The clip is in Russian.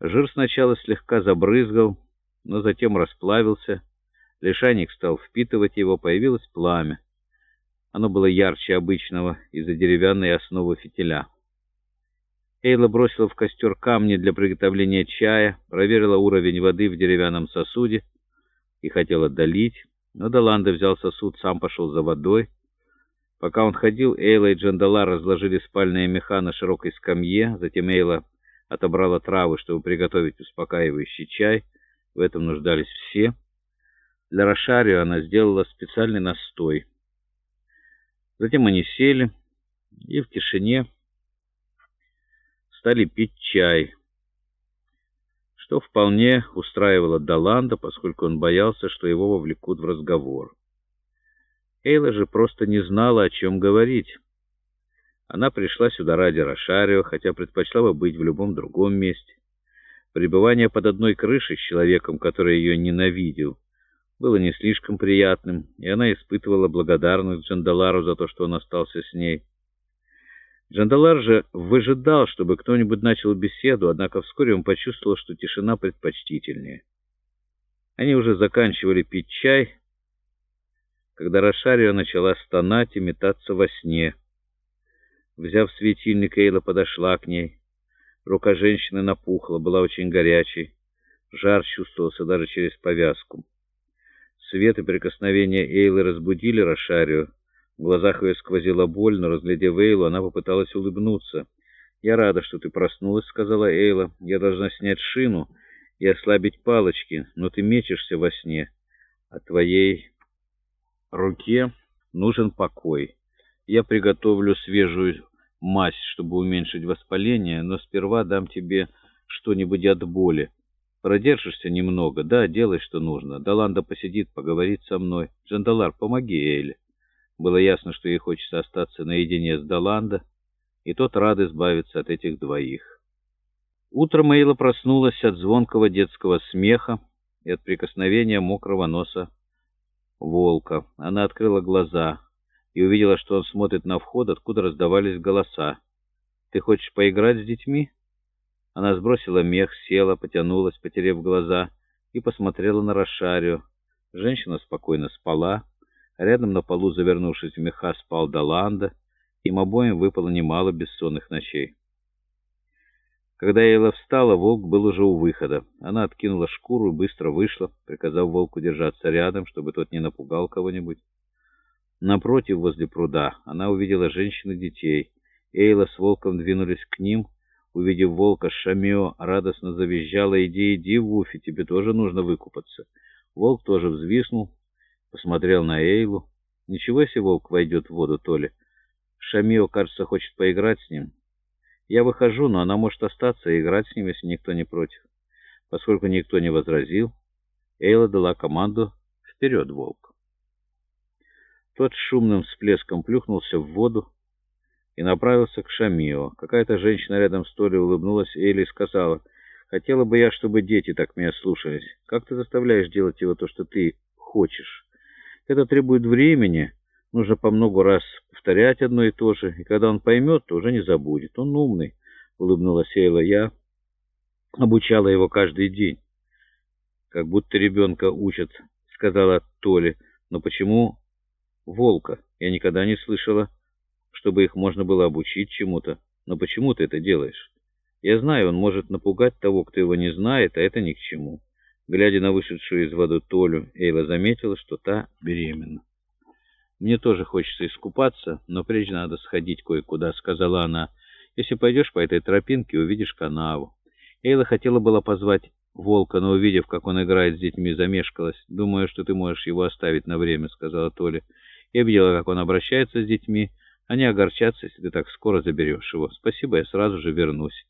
Жир сначала слегка забрызгал, но затем расплавился. Лишайник стал впитывать его, появилось пламя. Оно было ярче обычного из-за деревянной основы фитиля. Эйла бросила в костер камни для приготовления чая, проверила уровень воды в деревянном сосуде и хотела долить, но Доланда взял сосуд, сам пошел за водой. Пока он ходил, Эйла и Джандала разложили спальные меха на широкой скамье, затем Эйла отобрала травы, чтобы приготовить успокаивающий чай. В этом нуждались все. Для Рошарио она сделала специальный настой. Затем они сели и в тишине стали пить чай, что вполне устраивало Даланда, поскольку он боялся, что его вовлекут в разговор. Эйла же просто не знала, о чем говорить. Она пришла сюда ради Рошарио, хотя предпочла бы быть в любом другом месте. Пребывание под одной крышей с человеком, который ее ненавидел, было не слишком приятным, и она испытывала благодарность Джандалару за то, что он остался с ней. Джандалар же выжидал, чтобы кто-нибудь начал беседу, однако вскоре он почувствовал, что тишина предпочтительнее. Они уже заканчивали пить чай, когда Рошарио начала стонать и метаться во сне. Взяв светильник, Эйла подошла к ней. Рука женщины напухла, была очень горячей. Жар чувствовался даже через повязку. Свет и прикосновения Эйлы разбудили Рошарио. В глазах ее сквозила боль, но, разглядев Эйлу, она попыталась улыбнуться. «Я рада, что ты проснулась», — сказала Эйла. «Я должна снять шину и ослабить палочки, но ты мечешься во сне. А твоей руке нужен покой». Я приготовлю свежую мазь, чтобы уменьшить воспаление, но сперва дам тебе что-нибудь от боли. Продержишься немного, да, делай, что нужно. Даланда посидит, поговорит со мной. Джандалар, помоги Эйле. Было ясно, что ей хочется остаться наедине с Даланда, и тот рад избавиться от этих двоих. Утром Эйла проснулась от звонкого детского смеха и от прикосновения мокрого носа волка. Она открыла глаза и увидела, что он смотрит на вход, откуда раздавались голоса. «Ты хочешь поиграть с детьми?» Она сбросила мех, села, потянулась, потерев глаза, и посмотрела на Рошарио. Женщина спокойно спала. Рядом на полу, завернувшись в меха, спал Даланда. Им обоим выпало немало бессонных ночей. Когда Эйла встала, волк был уже у выхода. Она откинула шкуру и быстро вышла, приказав волку держаться рядом, чтобы тот не напугал кого-нибудь. Напротив, возле пруда, она увидела женщин и детей. Эйла с волком двинулись к ним. Увидев волка, Шамио радостно завизжала. «Иди, иди, Вуфи, тебе тоже нужно выкупаться». Волк тоже взвиснул, посмотрел на Эйлу. «Ничего, если волк войдет в воду, Толи. Шамио, кажется, хочет поиграть с ним. Я выхожу, но она может остаться и играть с ним, если никто не против». Поскольку никто не возразил, Эйла дала команду «Вперед, волк!». Тот шумным всплеском плюхнулся в воду и направился к Шамио. Какая-то женщина рядом с Толей улыбнулась Эйли и сказала, «Хотела бы я, чтобы дети так меня слушались. Как ты заставляешь делать его то, что ты хочешь? Это требует времени, нужно по много раз повторять одно и то же, и когда он поймет, то уже не забудет. Он умный», — улыбнулась Эйла. «Я обучала его каждый день». «Как будто ребенка учат», — сказала Толи. «Но почему...» волка. Я никогда не слышала, чтобы их можно было обучить чему-то. Но почему ты это делаешь? Я знаю, он может напугать того, кто его не знает, а это ни к чему. Глядя на вышедшую из воды Толю, Эйла заметила, что та беременна. «Мне тоже хочется искупаться, но прежде надо сходить кое-куда», — сказала она. «Если пойдешь по этой тропинке, увидишь канаву». Эйла хотела было позвать волка, но, увидев, как он играет с детьми, замешкалась. «Думаю, что ты можешь его оставить на время», — сказала Толя. Я видела, как он обращается с детьми. Они огорчатся, если ты так скоро заберешь его. Спасибо, я сразу же вернусь.